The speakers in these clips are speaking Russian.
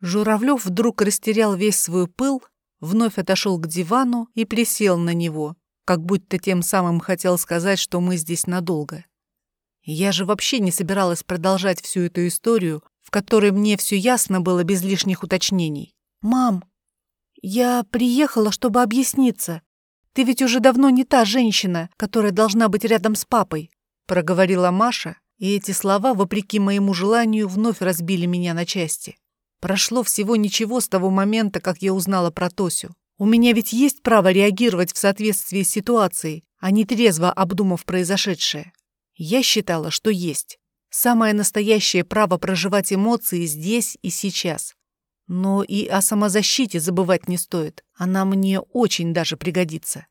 Журавлев вдруг растерял весь свой пыл, вновь отошел к дивану и присел на него, как будто тем самым хотел сказать, что мы здесь надолго. Я же вообще не собиралась продолжать всю эту историю, в которой мне все ясно было без лишних уточнений. «Мам, я приехала, чтобы объясниться. Ты ведь уже давно не та женщина, которая должна быть рядом с папой», проговорила Маша, и эти слова, вопреки моему желанию, вновь разбили меня на части. Прошло всего ничего с того момента, как я узнала про Тосю. У меня ведь есть право реагировать в соответствии с ситуацией, а не трезво обдумав произошедшее. Я считала, что есть. Самое настоящее право проживать эмоции здесь и сейчас. Но и о самозащите забывать не стоит. Она мне очень даже пригодится.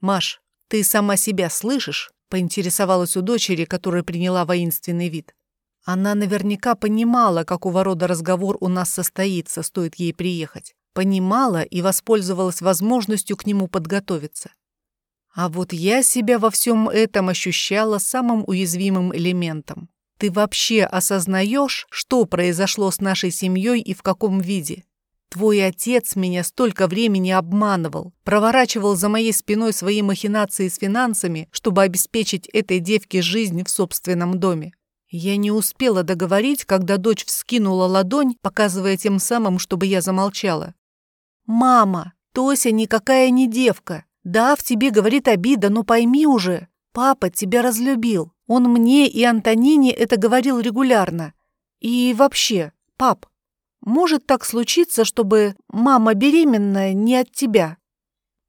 «Маш, ты сама себя слышишь?» — поинтересовалась у дочери, которая приняла воинственный вид. Она наверняка понимала, какого рода разговор у нас состоится, стоит ей приехать. Понимала и воспользовалась возможностью к нему подготовиться. А вот я себя во всем этом ощущала самым уязвимым элементом. Ты вообще осознаешь, что произошло с нашей семьей и в каком виде? Твой отец меня столько времени обманывал, проворачивал за моей спиной свои махинации с финансами, чтобы обеспечить этой девке жизнь в собственном доме. Я не успела договорить, когда дочь вскинула ладонь, показывая тем самым, чтобы я замолчала. «Мама, Тося никакая не девка. Да, в тебе говорит обида, но пойми уже, папа тебя разлюбил. Он мне и Антонине это говорил регулярно. И вообще, пап, может так случиться, чтобы мама беременная не от тебя?»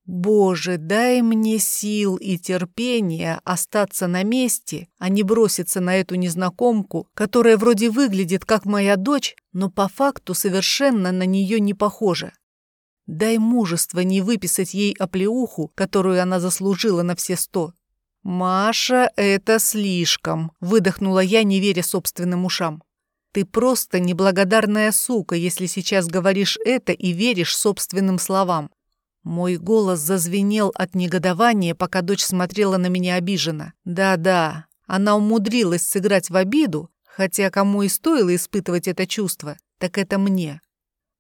«Боже, дай мне сил и терпения остаться на месте, а не броситься на эту незнакомку, которая вроде выглядит как моя дочь, но по факту совершенно на нее не похожа. Дай мужество не выписать ей оплеуху, которую она заслужила на все сто. «Маша, это слишком», — выдохнула я, не веря собственным ушам. «Ты просто неблагодарная сука, если сейчас говоришь это и веришь собственным словам». Мой голос зазвенел от негодования, пока дочь смотрела на меня обиженно. Да-да, она умудрилась сыграть в обиду, хотя кому и стоило испытывать это чувство, так это мне.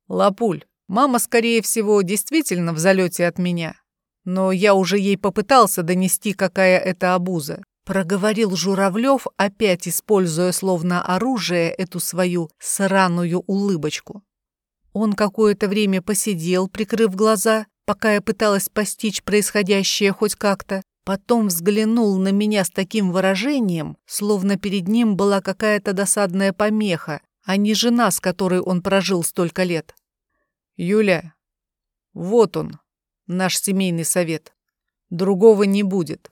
«Лапуль, Мама, скорее всего, действительно в залете от меня. Но я уже ей попытался донести, какая это обуза. Проговорил Журавлев, опять используя словно оружие эту свою сраную улыбочку. Он какое-то время посидел, прикрыв глаза, пока я пыталась постичь происходящее хоть как-то. Потом взглянул на меня с таким выражением, словно перед ним была какая-то досадная помеха, а не жена, с которой он прожил столько лет. Юля, вот он, наш семейный совет. Другого не будет.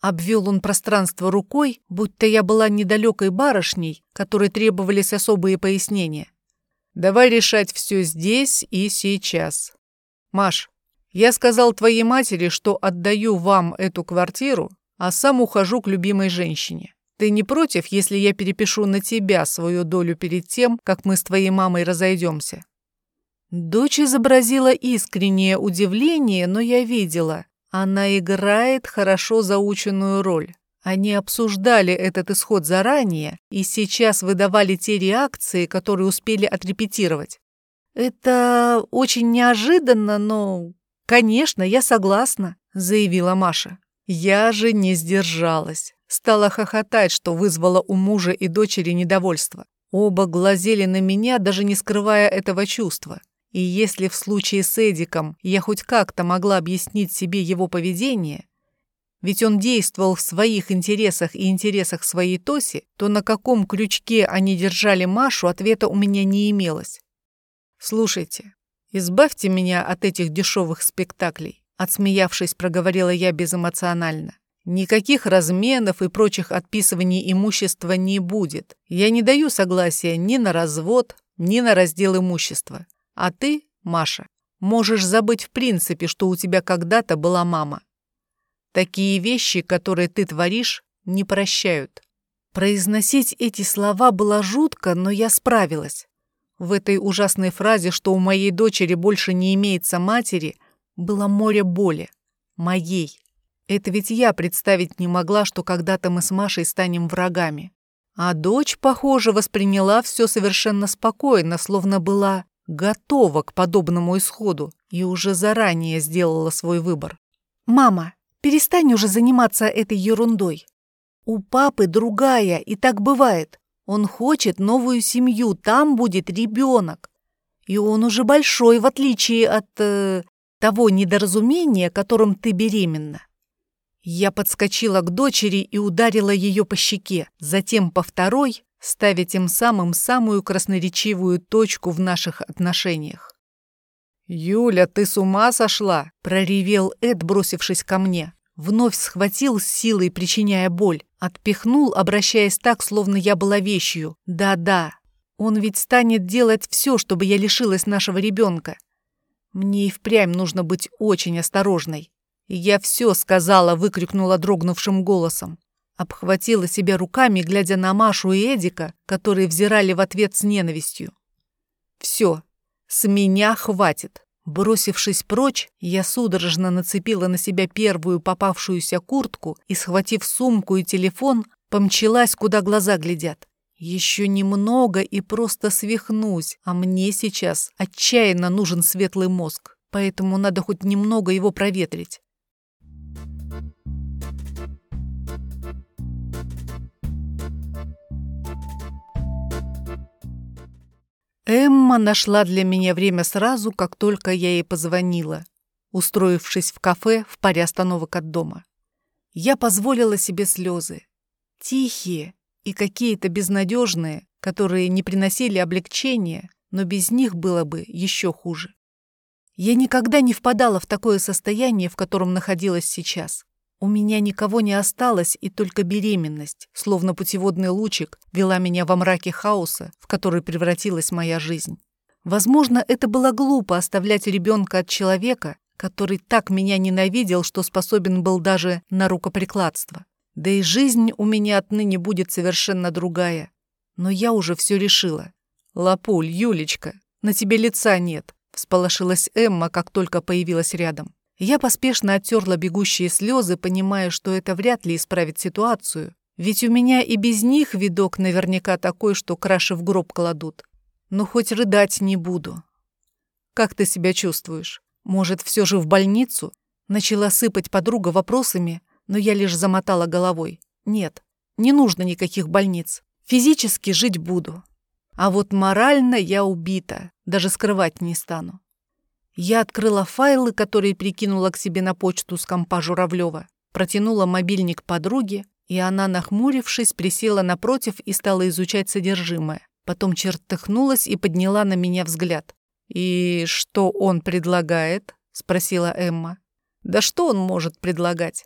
Обвел он пространство рукой, будто я была недалекой барышней, которой требовались особые пояснения. Давай решать все здесь и сейчас. Маш, я сказал твоей матери, что отдаю вам эту квартиру, а сам ухожу к любимой женщине. Ты не против, если я перепишу на тебя свою долю перед тем, как мы с твоей мамой разойдемся? Дочь изобразила искреннее удивление, но я видела. Она играет хорошо заученную роль. Они обсуждали этот исход заранее и сейчас выдавали те реакции, которые успели отрепетировать. «Это очень неожиданно, но...» «Конечно, я согласна», — заявила Маша. Я же не сдержалась. Стала хохотать, что вызвало у мужа и дочери недовольство. Оба глазели на меня, даже не скрывая этого чувства. И если в случае с Эдиком я хоть как-то могла объяснить себе его поведение, ведь он действовал в своих интересах и интересах своей Тоси, то на каком крючке они держали Машу, ответа у меня не имелось. «Слушайте, избавьте меня от этих дешевых спектаклей», отсмеявшись, проговорила я безэмоционально. Никаких разменов и прочих отписываний имущества не будет. Я не даю согласия ни на развод, ни на раздел имущества. А ты, Маша, можешь забыть в принципе, что у тебя когда-то была мама. Такие вещи, которые ты творишь, не прощают. Произносить эти слова было жутко, но я справилась. В этой ужасной фразе, что у моей дочери больше не имеется матери, было море боли. Моей. Это ведь я представить не могла, что когда-то мы с Машей станем врагами. А дочь, похоже, восприняла все совершенно спокойно, словно была готова к подобному исходу и уже заранее сделала свой выбор. «Мама, перестань уже заниматься этой ерундой. У папы другая, и так бывает. Он хочет новую семью, там будет ребенок. И он уже большой, в отличие от э, того недоразумения, которым ты беременна. Я подскочила к дочери и ударила ее по щеке, затем по второй, ставя тем самым самую красноречивую точку в наших отношениях. «Юля, ты с ума сошла?» — проревел Эд, бросившись ко мне. Вновь схватил с силой, причиняя боль. Отпихнул, обращаясь так, словно я была вещью. «Да-да, он ведь станет делать все, чтобы я лишилась нашего ребенка. Мне и впрямь нужно быть очень осторожной. «Я все сказала!» — выкрикнула дрогнувшим голосом. Обхватила себя руками, глядя на Машу и Эдика, которые взирали в ответ с ненавистью. «Все, с меня хватит!» Бросившись прочь, я судорожно нацепила на себя первую попавшуюся куртку и, схватив сумку и телефон, помчалась, куда глаза глядят. Еще немного и просто свихнусь, а мне сейчас отчаянно нужен светлый мозг, поэтому надо хоть немного его проветрить. Эмма нашла для меня время сразу, как только я ей позвонила, устроившись в кафе в паре остановок от дома. Я позволила себе слезы. Тихие и какие-то безнадежные, которые не приносили облегчения, но без них было бы еще хуже. Я никогда не впадала в такое состояние, в котором находилась сейчас. У меня никого не осталось, и только беременность, словно путеводный лучик, вела меня во мраке хаоса, в который превратилась моя жизнь. Возможно, это было глупо оставлять ребенка от человека, который так меня ненавидел, что способен был даже на рукоприкладство. Да и жизнь у меня отныне будет совершенно другая. Но я уже все решила. «Лапуль, Юлечка, на тебе лица нет», — всполошилась Эмма, как только появилась рядом. Я поспешно оттерла бегущие слезы, понимая, что это вряд ли исправит ситуацию, ведь у меня и без них видок наверняка такой, что краши в гроб кладут. Но хоть рыдать не буду. «Как ты себя чувствуешь? Может, все же в больницу?» Начала сыпать подруга вопросами, но я лишь замотала головой. «Нет, не нужно никаких больниц. Физически жить буду. А вот морально я убита, даже скрывать не стану. Я открыла файлы, которые прикинула к себе на почту с компа Журавлева, протянула мобильник подруге, и она, нахмурившись, присела напротив и стала изучать содержимое. Потом чертыхнулась и подняла на меня взгляд. «И что он предлагает?» — спросила Эмма. «Да что он может предлагать?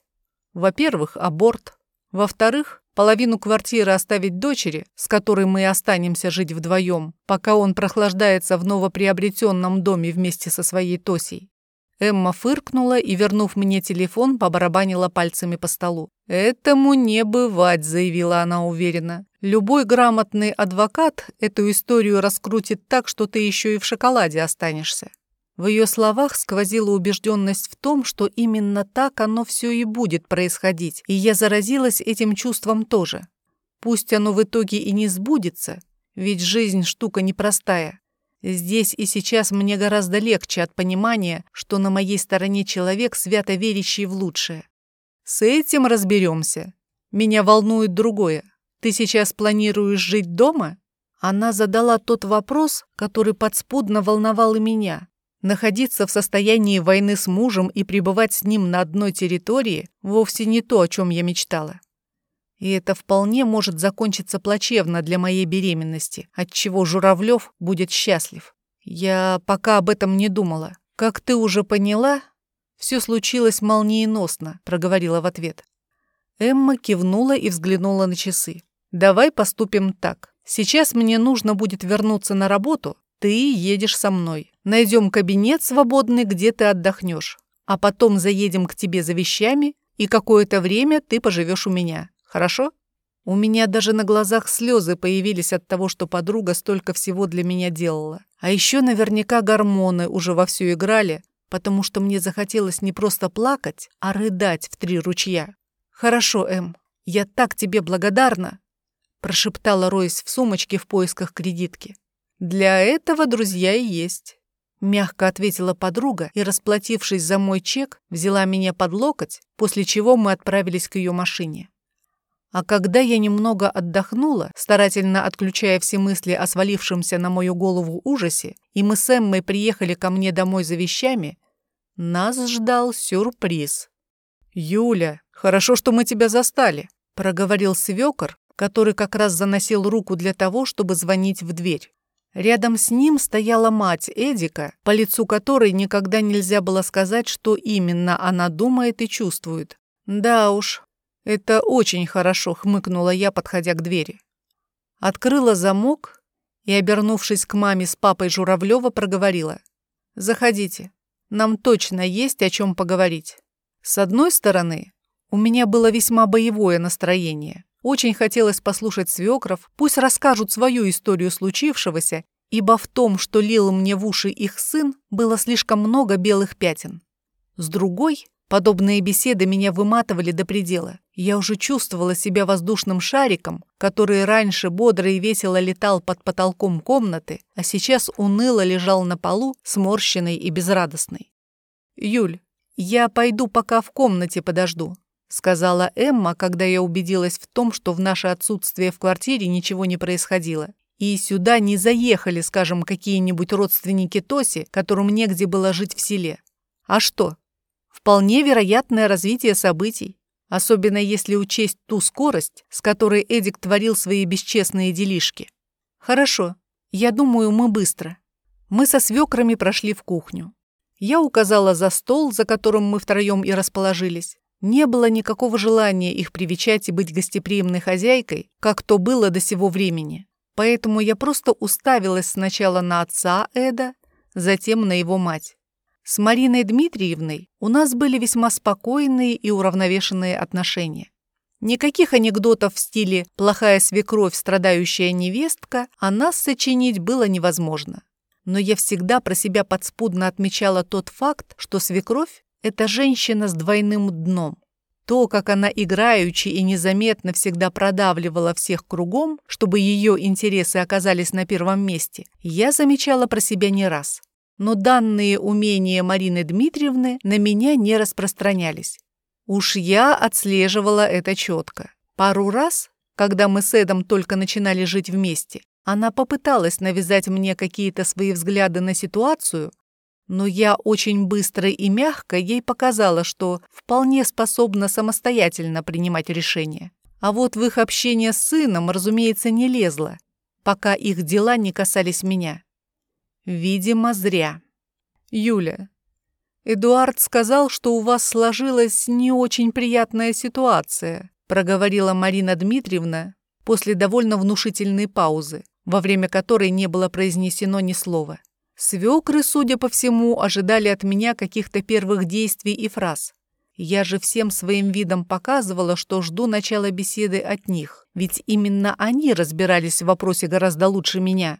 Во-первых, аборт. Во-вторых, половину квартиры оставить дочери, с которой мы останемся жить вдвоем, пока он прохлаждается в новоприобретенном доме вместе со своей Тосей. Эмма фыркнула и, вернув мне телефон, побарабанила пальцами по столу. «Этому не бывать», — заявила она уверенно. «Любой грамотный адвокат эту историю раскрутит так, что ты еще и в шоколаде останешься». В ее словах сквозила убежденность в том, что именно так оно все и будет происходить, и я заразилась этим чувством тоже. Пусть оно в итоге и не сбудется, ведь жизнь штука непростая. Здесь и сейчас мне гораздо легче от понимания, что на моей стороне человек, свято верящий в лучшее. С этим разберемся. Меня волнует другое. Ты сейчас планируешь жить дома? Она задала тот вопрос, который подспудно волновал и меня. Находиться в состоянии войны с мужем и пребывать с ним на одной территории вовсе не то, о чем я мечтала. И это вполне может закончиться плачевно для моей беременности, от чего Журавлев будет счастлив. Я пока об этом не думала. Как ты уже поняла, все случилось молниеносно, проговорила в ответ. Эмма кивнула и взглянула на часы. Давай поступим так. Сейчас мне нужно будет вернуться на работу, ты едешь со мной. Найдем кабинет свободный, где ты отдохнешь. А потом заедем к тебе за вещами, и какое-то время ты поживешь у меня. Хорошо? У меня даже на глазах слезы появились от того, что подруга столько всего для меня делала. А еще наверняка гормоны уже вовсю играли, потому что мне захотелось не просто плакать, а рыдать в три ручья. «Хорошо, Эм, я так тебе благодарна!» прошептала Ройс в сумочке в поисках кредитки. Для этого друзья и есть. Мягко ответила подруга и, расплатившись за мой чек, взяла меня под локоть, после чего мы отправились к ее машине. А когда я немного отдохнула, старательно отключая все мысли о свалившемся на мою голову ужасе, и мы с Эммой приехали ко мне домой за вещами, нас ждал сюрприз. «Юля, хорошо, что мы тебя застали», — проговорил свекор, который как раз заносил руку для того, чтобы звонить в дверь. Рядом с ним стояла мать Эдика, по лицу которой никогда нельзя было сказать, что именно она думает и чувствует. Да уж, это очень хорошо, хмыкнула я, подходя к двери. Открыла замок и, обернувшись к маме с папой Журавлева, проговорила. «Заходите, нам точно есть о чем поговорить». С одной стороны, у меня было весьма боевое настроение. Очень хотелось послушать свекров, пусть расскажут свою историю случившегося, ибо в том, что лил мне в уши их сын, было слишком много белых пятен. С другой, подобные беседы меня выматывали до предела. Я уже чувствовала себя воздушным шариком, который раньше бодро и весело летал под потолком комнаты, а сейчас уныло лежал на полу, сморщенный и безрадостный. «Юль, я пойду пока в комнате подожду сказала Эмма, когда я убедилась в том, что в наше отсутствие в квартире ничего не происходило. И сюда не заехали, скажем, какие-нибудь родственники Тоси, которым негде было жить в селе. А что? Вполне вероятное развитие событий, особенно если учесть ту скорость, с которой Эдик творил свои бесчестные делишки. Хорошо, я думаю, мы быстро. Мы со свекрами прошли в кухню. Я указала за стол, за которым мы втроем и расположились. Не было никакого желания их привечать и быть гостеприимной хозяйкой, как то было до сего времени. Поэтому я просто уставилась сначала на отца Эда, затем на его мать. С Мариной Дмитриевной у нас были весьма спокойные и уравновешенные отношения. Никаких анекдотов в стиле «плохая свекровь, страдающая невестка» о нас сочинить было невозможно. Но я всегда про себя подспудно отмечала тот факт, что свекровь это женщина с двойным дном. То, как она играючи и незаметно всегда продавливала всех кругом, чтобы ее интересы оказались на первом месте, я замечала про себя не раз. Но данные умения Марины Дмитриевны на меня не распространялись. Уж я отслеживала это четко. Пару раз, когда мы с Эдом только начинали жить вместе, она попыталась навязать мне какие-то свои взгляды на ситуацию, но я очень быстро и мягко ей показала, что вполне способна самостоятельно принимать решения. А вот в их общение с сыном, разумеется, не лезла, пока их дела не касались меня. Видимо, зря. Юля, Эдуард сказал, что у вас сложилась не очень приятная ситуация, проговорила Марина Дмитриевна после довольно внушительной паузы, во время которой не было произнесено ни слова. Свекры, судя по всему, ожидали от меня каких-то первых действий и фраз. Я же всем своим видом показывала, что жду начала беседы от них, ведь именно они разбирались в вопросе гораздо лучше меня.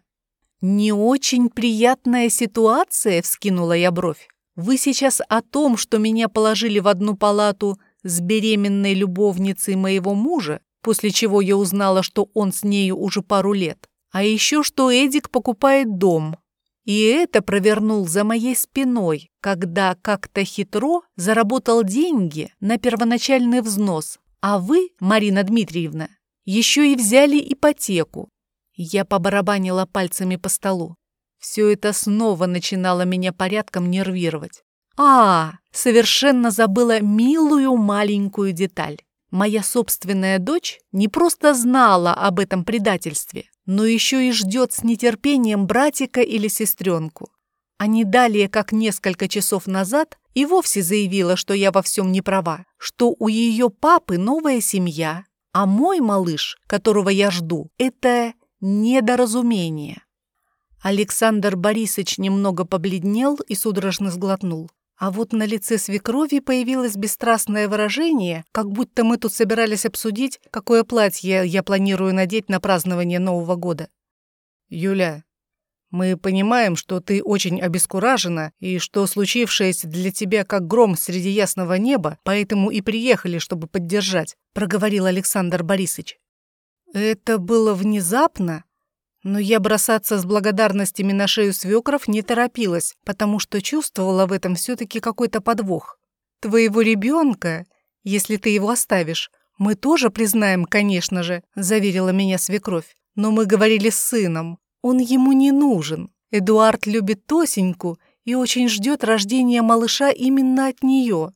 «Не очень приятная ситуация», — вскинула я бровь. «Вы сейчас о том, что меня положили в одну палату с беременной любовницей моего мужа, после чего я узнала, что он с нею уже пару лет, а еще что Эдик покупает дом, и это провернул за моей спиной, когда как-то хитро заработал деньги на первоначальный взнос, а вы, Марина Дмитриевна, еще и взяли ипотеку. Я побарабанила пальцами по столу. Все это снова начинало меня порядком нервировать. А, совершенно забыла милую маленькую деталь. Моя собственная дочь не просто знала об этом предательстве, но еще и ждет с нетерпением братика или сестренку. А не далее, как несколько часов назад, и вовсе заявила, что я во всем не права, что у ее папы новая семья, а мой малыш, которого я жду, это недоразумение. Александр Борисович немного побледнел и судорожно сглотнул. А вот на лице свекрови появилось бесстрастное выражение, как будто мы тут собирались обсудить, какое платье я планирую надеть на празднование Нового года. «Юля, мы понимаем, что ты очень обескуражена и что случившееся для тебя как гром среди ясного неба, поэтому и приехали, чтобы поддержать», — проговорил Александр Борисович. «Это было внезапно, Но я бросаться с благодарностями на шею свекров не торопилась, потому что чувствовала в этом все-таки какой-то подвох. Твоего ребенка, если ты его оставишь, мы тоже признаем, конечно же, заверила меня свекровь. Но мы говорили с сыном. Он ему не нужен. Эдуард любит Тосеньку и очень ждет рождения малыша именно от нее.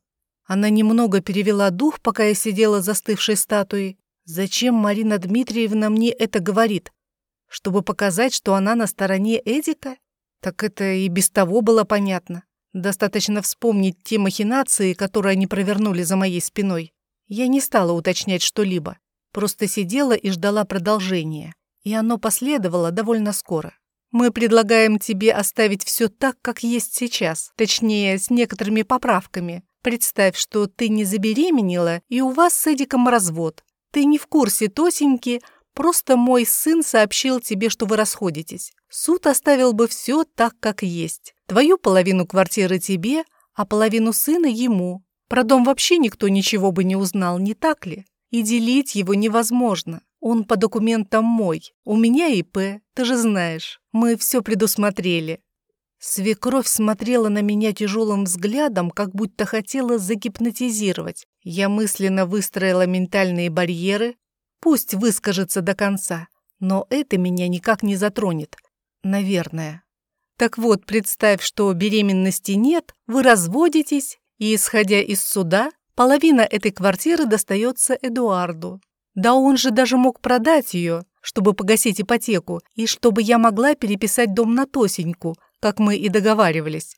Она немного перевела дух, пока я сидела застывшей статуей. Зачем Марина Дмитриевна мне это говорит? Чтобы показать, что она на стороне Эдика? Так это и без того было понятно. Достаточно вспомнить те махинации, которые они провернули за моей спиной. Я не стала уточнять что-либо, просто сидела и ждала продолжения. И оно последовало довольно скоро. Мы предлагаем тебе оставить все так, как есть сейчас, точнее, с некоторыми поправками. Представь, что ты не забеременела, и у вас с Эдиком развод. Ты не в курсе Тосеньки, просто мой сын сообщил тебе, что вы расходитесь. Суд оставил бы все так, как есть. Твою половину квартиры тебе, а половину сына ему. Про дом вообще никто ничего бы не узнал, не так ли? И делить его невозможно. Он по документам мой. У меня ИП, ты же знаешь. Мы все предусмотрели. Свекровь смотрела на меня тяжелым взглядом, как будто хотела загипнотизировать. Я мысленно выстроила ментальные барьеры. Пусть выскажется до конца, но это меня никак не затронет. Наверное. Так вот, представь, что беременности нет, вы разводитесь, и, исходя из суда, половина этой квартиры достается Эдуарду. Да он же даже мог продать ее, чтобы погасить ипотеку, и чтобы я могла переписать дом на Тосеньку, как мы и договаривались.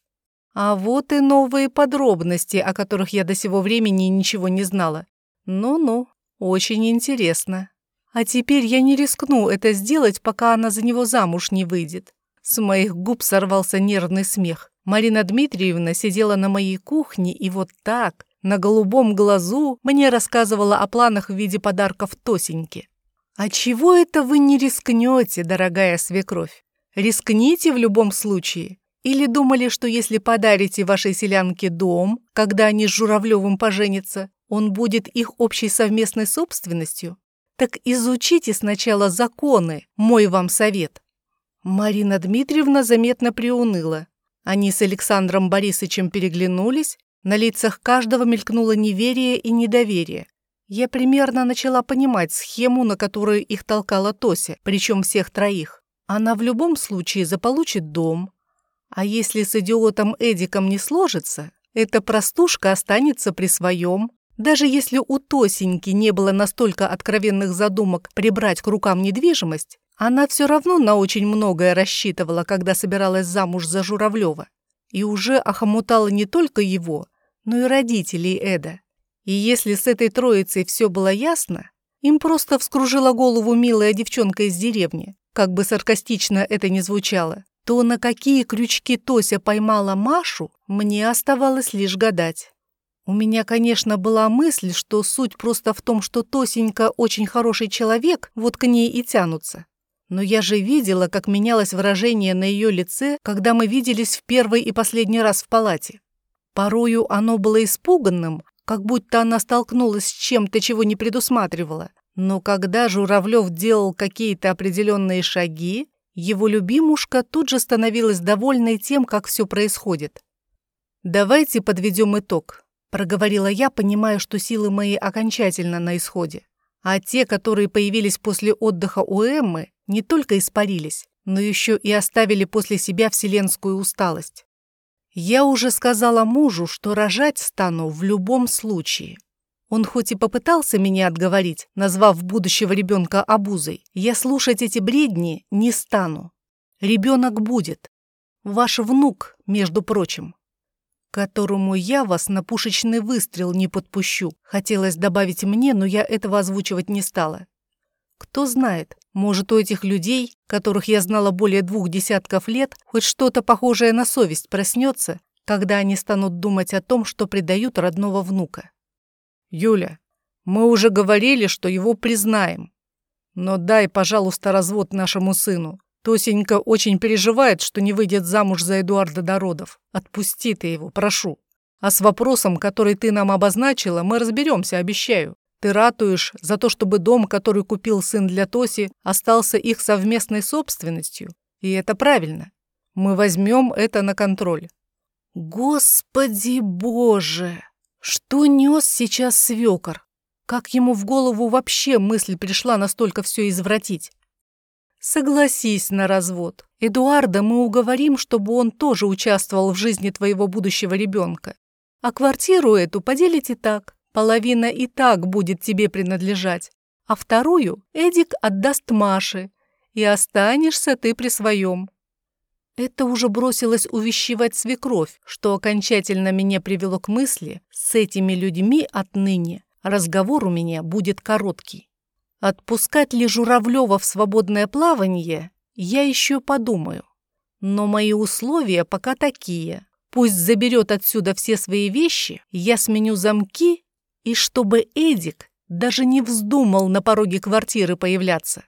А вот и новые подробности, о которых я до сего времени ничего не знала. Ну-ну, очень интересно. А теперь я не рискну это сделать, пока она за него замуж не выйдет. С моих губ сорвался нервный смех. Марина Дмитриевна сидела на моей кухне и вот так, на голубом глазу мне рассказывала о планах в виде подарков Тосеньке. «А чего это вы не рискнете, дорогая свекровь? Рискните в любом случае. Или думали, что если подарите вашей селянке дом, когда они с Журавлевым поженятся, он будет их общей совместной собственностью? Так изучите сначала законы, мой вам совет». Марина Дмитриевна заметно приуныла. Они с Александром Борисовичем переглянулись, на лицах каждого мелькнуло неверие и недоверие. Я примерно начала понимать схему, на которую их толкала Тося, причем всех троих. Она в любом случае заполучит дом. А если с идиотом Эдиком не сложится, эта простушка останется при своем. Даже если у Тосеньки не было настолько откровенных задумок прибрать к рукам недвижимость, она все равно на очень многое рассчитывала, когда собиралась замуж за Журавлева. И уже охомутала не только его, но и родителей Эда. И если с этой троицей все было ясно, им просто вскружила голову милая девчонка из деревни, как бы саркастично это ни звучало, то на какие крючки Тося поймала Машу, мне оставалось лишь гадать. У меня, конечно, была мысль, что суть просто в том, что Тосенька очень хороший человек, вот к ней и тянутся. Но я же видела, как менялось выражение на ее лице, когда мы виделись в первый и последний раз в палате. Порою оно было испуганным, как будто она столкнулась с чем-то, чего не предусматривала. Но когда Журавлев делал какие-то определенные шаги, его любимушка тут же становилась довольной тем, как все происходит. «Давайте подведем итог», — проговорила я, понимая, что силы мои окончательно на исходе. А те, которые появились после отдыха у Эммы, не только испарились, но еще и оставили после себя вселенскую усталость. Я уже сказала мужу, что рожать стану в любом случае. Он хоть и попытался меня отговорить, назвав будущего ребенка обузой, я слушать эти бредни не стану. Ребенок будет. Ваш внук, между прочим, которому я вас на пушечный выстрел не подпущу. Хотелось добавить мне, но я этого озвучивать не стала. Кто знает, может, у этих людей, которых я знала более двух десятков лет, хоть что-то похожее на совесть проснется, когда они станут думать о том, что предают родного внука. «Юля, мы уже говорили, что его признаем. Но дай, пожалуйста, развод нашему сыну. Тосенька очень переживает, что не выйдет замуж за Эдуарда Дородов. Отпусти ты его, прошу. А с вопросом, который ты нам обозначила, мы разберемся, обещаю. Ты ратуешь за то, чтобы дом, который купил сын для Тоси, остался их совместной собственностью. И это правильно. Мы возьмем это на контроль. Господи боже! Что нес сейчас свекор? Как ему в голову вообще мысль пришла настолько все извратить? Согласись на развод. Эдуарда мы уговорим, чтобы он тоже участвовал в жизни твоего будущего ребенка. А квартиру эту поделите так. Половина и так будет тебе принадлежать, а вторую Эдик отдаст Маше, и останешься ты при своем. Это уже бросилось увещевать свекровь, что окончательно меня привело к мысли, с этими людьми отныне разговор у меня будет короткий. Отпускать ли Журавлева в свободное плавание, я еще подумаю. Но мои условия пока такие. Пусть заберет отсюда все свои вещи, я сменю замки и чтобы Эдик даже не вздумал на пороге квартиры появляться.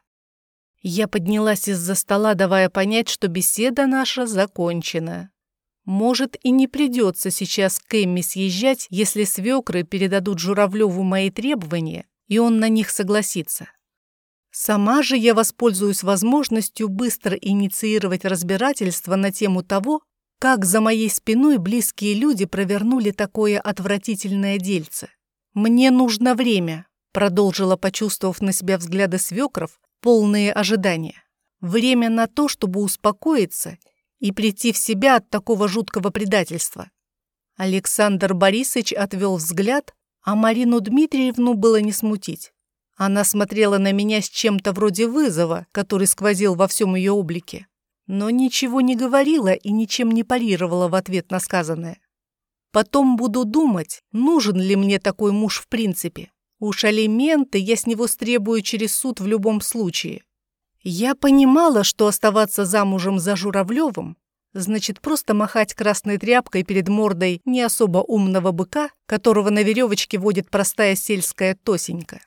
Я поднялась из-за стола, давая понять, что беседа наша закончена. Может, и не придется сейчас к Эмми съезжать, если свекры передадут Журавлеву мои требования, и он на них согласится. Сама же я воспользуюсь возможностью быстро инициировать разбирательство на тему того, как за моей спиной близкие люди провернули такое отвратительное дельце. «Мне нужно время», — продолжила, почувствовав на себя взгляды свекров, полные ожидания. «Время на то, чтобы успокоиться и прийти в себя от такого жуткого предательства». Александр Борисович отвел взгляд, а Марину Дмитриевну было не смутить. Она смотрела на меня с чем-то вроде вызова, который сквозил во всем ее облике, но ничего не говорила и ничем не парировала в ответ на сказанное. Потом буду думать, нужен ли мне такой муж в принципе. Уж алименты я с него стребую через суд в любом случае. Я понимала, что оставаться замужем за Журавлевым значит просто махать красной тряпкой перед мордой не особо умного быка, которого на веревочке водит простая сельская тосенька.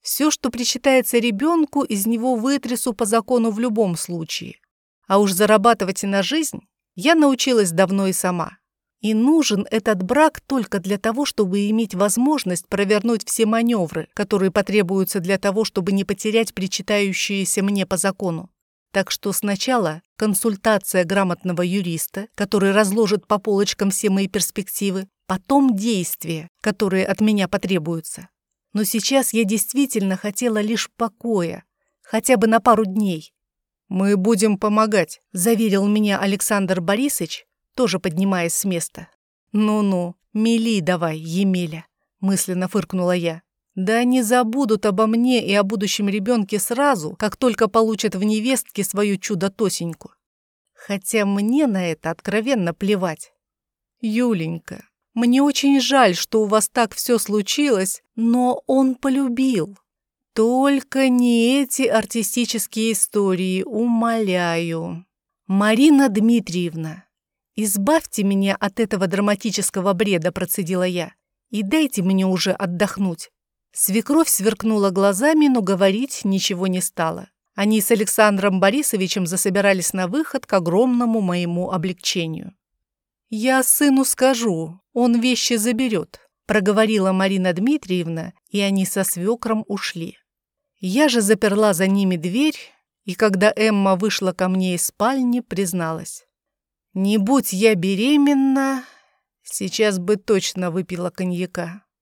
Все, что причитается ребенку, из него вытрясу по закону в любом случае. А уж зарабатывать и на жизнь я научилась давно и сама. И нужен этот брак только для того, чтобы иметь возможность провернуть все маневры, которые потребуются для того, чтобы не потерять причитающиеся мне по закону. Так что сначала консультация грамотного юриста, который разложит по полочкам все мои перспективы, потом действия, которые от меня потребуются. Но сейчас я действительно хотела лишь покоя, хотя бы на пару дней. «Мы будем помогать», — заверил меня Александр Борисович, тоже поднимаясь с места. «Ну-ну, мели давай, Емеля», — мысленно фыркнула я. «Да они забудут обо мне и о будущем ребенке сразу, как только получат в невестке свою чудо-тосеньку. Хотя мне на это откровенно плевать. Юленька, мне очень жаль, что у вас так все случилось, но он полюбил. Только не эти артистические истории, умоляю. Марина Дмитриевна, «Избавьте меня от этого драматического бреда», — процедила я, «и дайте мне уже отдохнуть». Свекровь сверкнула глазами, но говорить ничего не стала. Они с Александром Борисовичем засобирались на выход к огромному моему облегчению. «Я сыну скажу, он вещи заберет», — проговорила Марина Дмитриевна, и они со свекром ушли. Я же заперла за ними дверь, и когда Эмма вышла ко мне из спальни, призналась. Не будь я беременна, сейчас бы точно выпила коньяка.